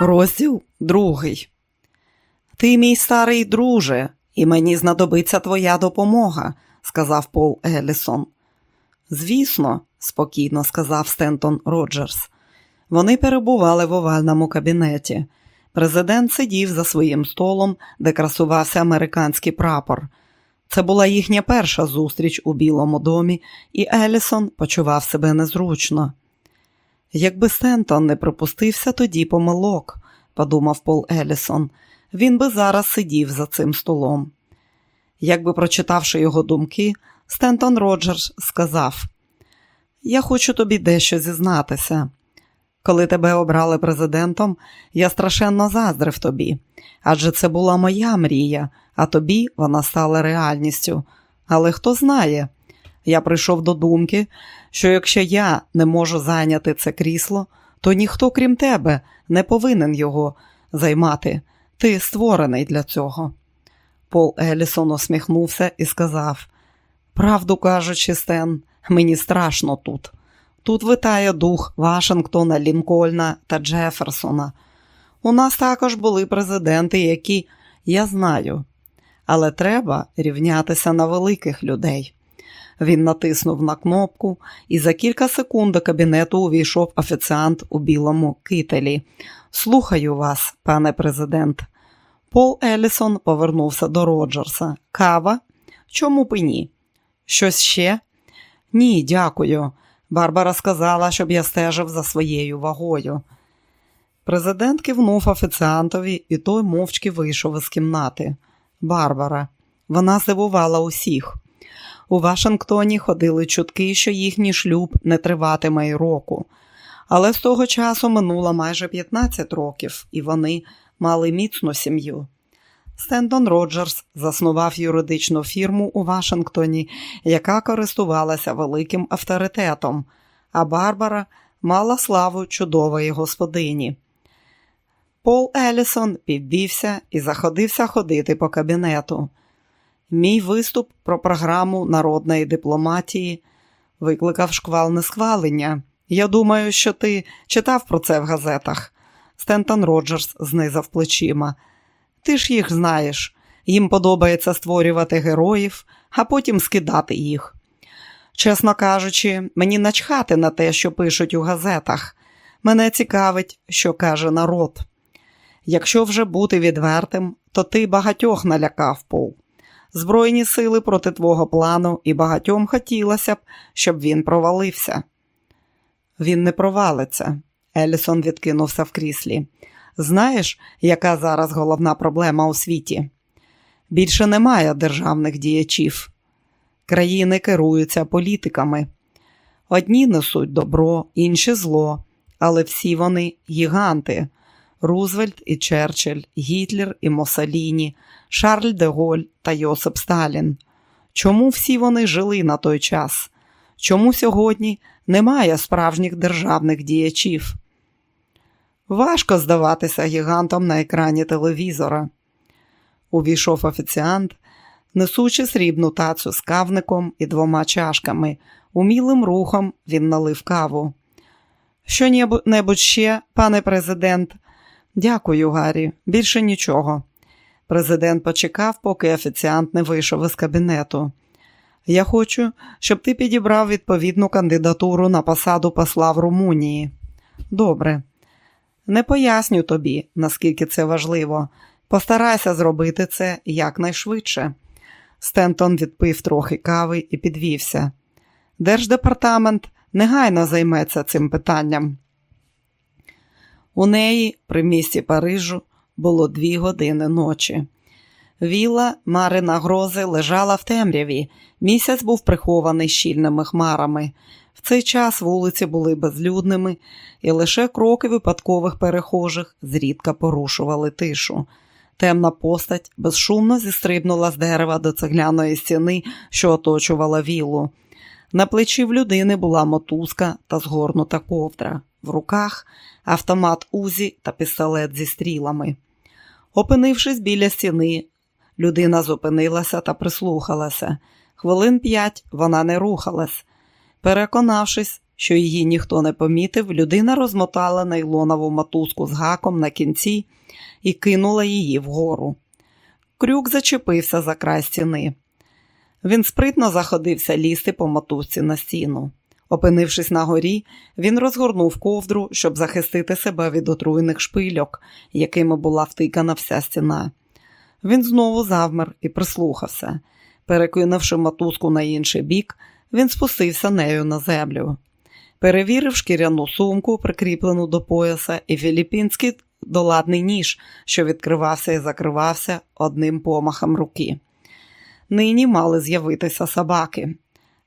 Розділ другий. Ти мій старий друже, і мені знадобиться твоя допомога, сказав Пол Елісон. Звісно, спокійно сказав Стентон Роджерс. Вони перебували в овальному кабінеті. Президент сидів за своїм столом, де красувався американський прапор. Це була їхня перша зустріч у Білому домі, і Елісон почував себе незручно. Якби Стентон не припустився тоді помилок, подумав Пол Елісон, він би зараз сидів за цим столом. Якби прочитавши його думки, Стентон Роджерс сказав: Я хочу тобі дещо зізнатися. Коли тебе обрали президентом, я страшенно заздрив тобі, адже це була моя мрія, а тобі вона стала реальністю. Але хто знає, я прийшов до думки, що якщо я не можу зайняти це крісло, то ніхто, крім тебе, не повинен його займати. Ти створений для цього. Пол Елісон усміхнувся і сказав: Правду кажучи, Стен, мені страшно тут. Тут витає дух Вашингтона, Лінкольна та Джеферсона. У нас також були президенти, які я знаю, але треба рівнятися на великих людей. Він натиснув на кнопку, і за кілька секунд до кабінету увійшов офіціант у білому кителі. Слухаю вас, пане президент. Пол Елісон повернувся до Роджерса. Кава? Чому б і ні? Щось ще? Ні, дякую. Барбара сказала, щоб я стежив за своєю вагою. Президент кивнув офіціантові, і той мовчки вийшов із кімнати. Барбара, вона здивувала усіх. У Вашингтоні ходили чутки, що їхній шлюб не триватиме й року. Але з того часу минуло майже 15 років, і вони мали міцну сім'ю. Стендон Роджерс заснував юридичну фірму у Вашингтоні, яка користувалася великим авторитетом, а Барбара мала славу чудової господині. Пол Елісон підвівся і заходився ходити по кабінету. Мій виступ про програму народної дипломатії викликав шквал несхвалення. Я думаю, що ти читав про це в газетах. Стентон Роджерс знизав плечима. Ти ж їх знаєш. Їм подобається створювати героїв, а потім скидати їх. Чесно кажучи, мені начхати на те, що пишуть у газетах. Мене цікавить, що каже народ. Якщо вже бути відвертим, то ти багатьох налякав пол. Збройні сили проти твого плану, і багатьом хотілося б, щоб він провалився. Він не провалиться. Елісон відкинувся в кріслі. Знаєш, яка зараз головна проблема у світі? Більше немає державних діячів. Країни керуються політиками. Одні несуть добро, інші зло, але всі вони гіганти. Рузвельт і Черчилль, Гітлер і Муссоліні, Шарль де Голь та Йосип Сталін. Чому всі вони жили на той час? Чому сьогодні немає справжніх державних діячів? Важко здаватися гігантом на екрані телевізора. Увійшов офіціант, несучи срібну тацю з кавником і двома чашками. Умілим рухом він налив каву. Що небудь ще, пане президент? Дякую, Гаррі, більше нічого. Президент почекав, поки офіціант не вийшов із кабінету. Я хочу, щоб ти підібрав відповідну кандидатуру на посаду посла в Румунії. Добре. Не поясню тобі, наскільки це важливо. Постарайся зробити це якнайшвидше. Стентон відпив трохи кави і підвівся. Держдепартамент негайно займеться цим питанням. У неї при місті Парижу було дві години ночі. Віла Марина Грози лежала в темряві. Місяць був прихований щільними хмарами. В цей час вулиці були безлюдними, і лише кроки випадкових перехожих зрідка порушували тишу. Темна постать безшумно зістрибнула з дерева до цегляної стіни, що оточувала віллу. На плечі в людини була мотузка та згорнута ковдра, в руках автомат Узі та пістолет зі стрілами. Опинившись біля стіни, людина зупинилася та прислухалася. Хвилин п'ять вона не рухалась. Переконавшись, що її ніхто не помітив, людина розмотала нейлонову мотузку з гаком на кінці і кинула її вгору. Крюк зачепився за край стіни. Він спритно заходився лізти по мотузці на стіну. Опинившись на горі, він розгорнув ковдру, щоб захистити себе від отруєних шпильок, якими була втикана вся стіна. Він знову завмер і прислухався. Перекинувши мотузку на інший бік, він спустився нею на землю. Перевірив шкіряну сумку, прикріплену до пояса, і філіппінський доладний ніж, що відкривався і закривався одним помахом руки. Нині мали з'явитися собаки.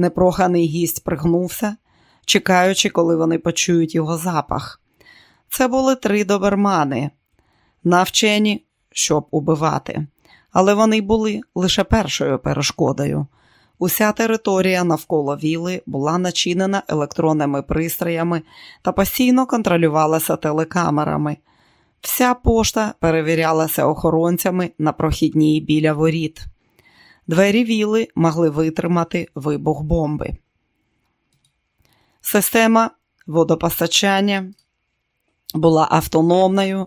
Непроханий гість пригнувся, чекаючи, коли вони почують його запах. Це були три добермани, навчені, щоб убивати, але вони були лише першою перешкодою. Уся територія навколо віли була начинена електронними пристроями та постійно контролювалася телекамерами. Вся пошта перевірялася охоронцями на прохідній біля воріт. Двері віли могли витримати вибух бомби. Система водопостачання була автономною,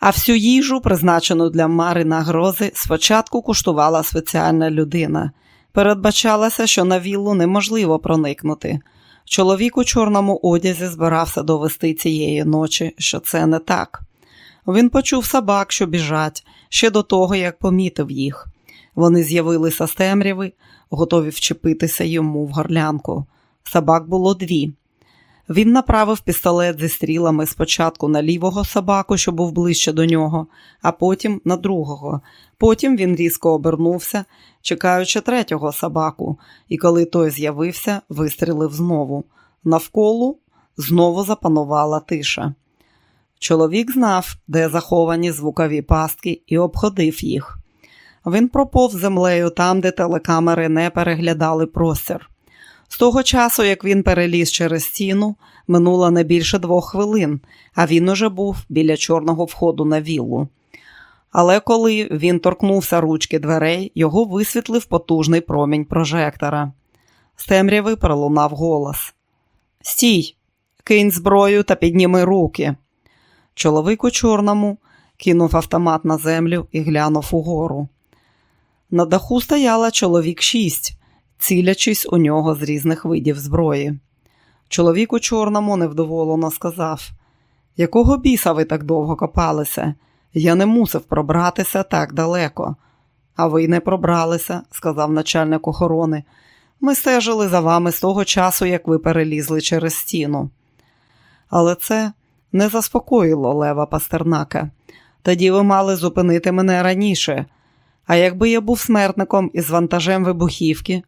а всю їжу, призначену для Мари на грози, спочатку куштувала спеціальна людина. Передбачалося, що на віллу неможливо проникнути. Чоловік у чорному одязі збирався довести цієї ночі, що це не так. Він почув собак, що біжать, ще до того, як помітив їх. Вони з'явилися з темряви, готові вчепитися йому в горлянку. Собак було дві. Він направив пістолет зі стрілами спочатку на лівого собаку, що був ближче до нього, а потім на другого. Потім він різко обернувся, чекаючи третього собаку, і коли той з'явився, вистрілив знову. Навколо знову запанувала тиша. Чоловік знав, де заховані звукові пастки, і обходив їх. Він проповз землею там, де телекамери не переглядали простір. З того часу, як він переліз через стіну, минуло не більше двох хвилин, а він уже був біля чорного входу на віллу. Але коли він торкнувся ручки дверей, його висвітлив потужний промінь прожектора. З темряви пролунав голос: Стій, кинь зброю та підніми руки. Чоловік у чорному кинув автомат на землю і глянув угору. На даху стояла чоловік шість, цілячись у нього з різних видів зброї. Чоловік у чорному невдоволено сказав: Якого біса ви так довго копалися? Я не мусив пробратися так далеко. А ви не пробралися, сказав начальник охорони. Ми стежили за вами з того часу, як ви перелізли через стіну. Але це не заспокоїло Лева Пастернака. Тоді ви мали зупинити мене раніше. А якби я був смертником із вантажем вибухівки,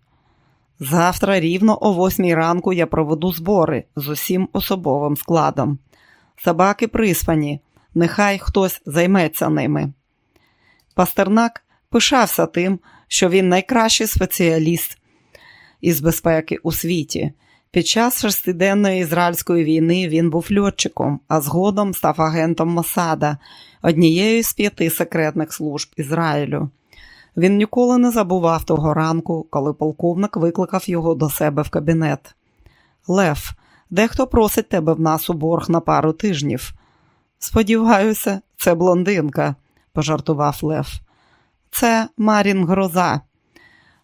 завтра рівно о восьмій ранку я проведу збори з усім особовим складом. Собаки приспані, нехай хтось займеться ними. Пастернак пишався тим, що він найкращий спеціаліст із безпеки у світі. Під час шестиденної ізраїльської війни він був льотчиком, а згодом став агентом Мосада, однією з п'яти секретних служб Ізраїлю. Він ніколи не забував того ранку, коли полковник викликав його до себе в кабінет. Лев, дехто просить тебе в нас у борг на пару тижнів. Сподіваюся, це блондинка, пожартував Лев. Це Марін Гроза.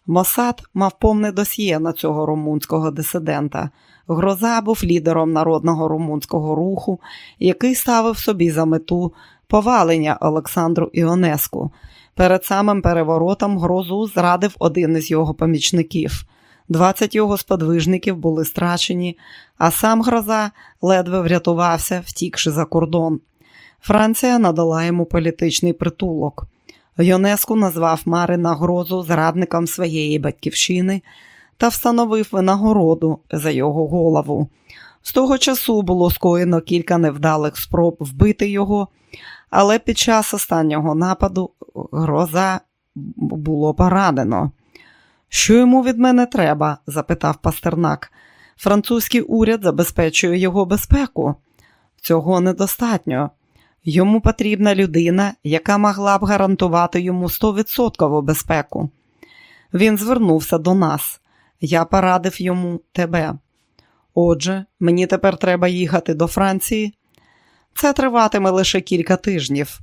Мосад мав повне досьє на цього румунського дисидента. Гроза був лідером народного румунського руху, який ставив собі за мету повалення Олександру Іонеску. Перед самим переворотом грозу зрадив один із його помічників. Двадцять його сподвижників були страчені, а сам гроза ледве врятувався, втікши за кордон. Франція надала йому політичний притулок. ЮНЕСКО назвав Мари нагрозу зрадником своєї батьківщини та встановив винагороду за його голову. З того часу було скоєно кілька невдалих спроб вбити його, але під час останнього нападу гроза було порадено. Що йому від мене треба? запитав пастернак. Французький уряд забезпечує його безпеку. Цього недостатньо. Йому потрібна людина, яка могла б гарантувати йому 100% безпеку. Він звернувся до нас. Я порадив йому тебе. Отже, мені тепер треба їхати до Франції. Це триватиме лише кілька тижнів.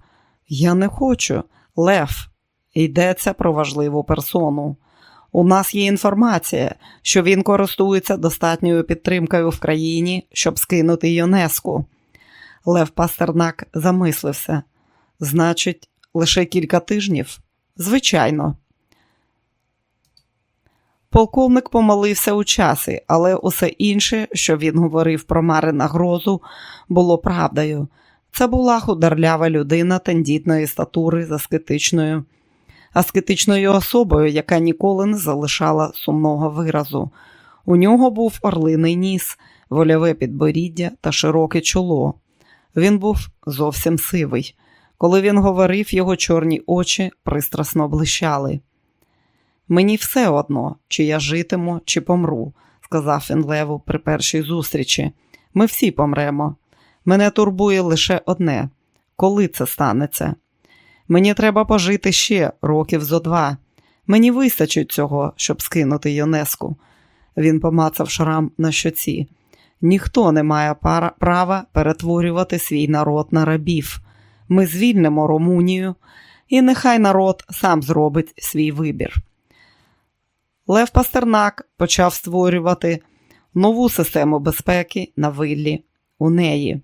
Я не хочу. Лев, йдеться про важливу персону. У нас є інформація, що він користується достатньою підтримкою в країні, щоб скинути ЮНЕСКО. Лев Пастернак замислився. Значить, лише кілька тижнів? Звичайно. Полковник помолився у часі, але усе інше, що він говорив про Марина Грозу, було правдою. Це була хударлява людина тендітної статури з аскетичною, аскетичною особою, яка ніколи не залишала сумного виразу. У нього був орлиний ніс, вольове підборіддя та широке чоло. Він був зовсім сивий. Коли він говорив, його чорні очі пристрасно блищали. Мені все одно, чи я житиму, чи помру, сказав він Леву при першій зустрічі. Ми всі помремо. Мене турбує лише одне коли це станеться. Мені треба пожити ще років зо два. Мені вистачить цього, щоб скинути Йонеску. Він помацав шрам на щоці. Ніхто не має права перетворювати свій народ на рабів. Ми звільнимо Румунію, і нехай народ сам зробить свій вибір. Лев Пастернак почав створювати нову систему безпеки на виллі у неї.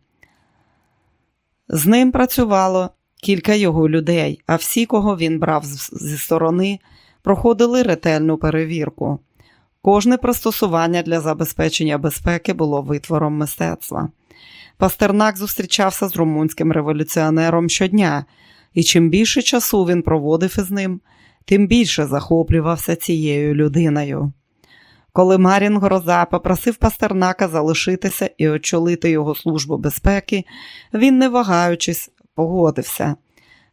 З ним працювало кілька його людей, а всі, кого він брав зі сторони, проходили ретельну перевірку. Кожне пристосування для забезпечення безпеки було витвором мистецтва. Пастернак зустрічався з румунським революціонером щодня, і чим більше часу він проводив із ним, тим більше захоплювався цією людиною. Коли Марін Гроза попросив Пастернака залишитися і очолити його службу безпеки, він, не вагаючись, погодився.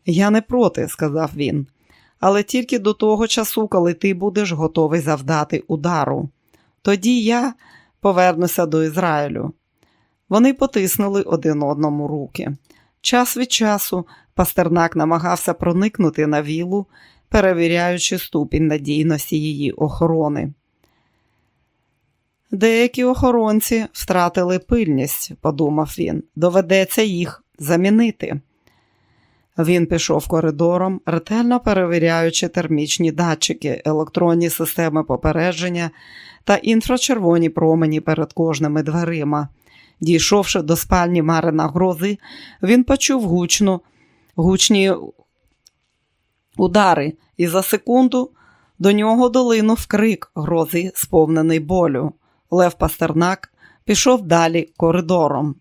Я не проти, сказав він, але тільки до того часу, коли ти будеш готовий завдати удару. Тоді я повернуся до Ізраїлю. Вони потиснули один одному руки. Час від часу Пастернак намагався проникнути на вілу, перевіряючи ступінь надійності її охорони. Деякі охоронці втратили пильність, подумав він, доведеться їх замінити. Він пішов коридором, ретельно перевіряючи термічні датчики, електронні системи попередження та інфрачервоні промені перед кожними дверима. Дійшовши до спальні Марина Грози, він почув гучну, гучні удари, і за секунду до нього долинув крик грози, сповнений болю. Лев Пастернак пішов далі коридором.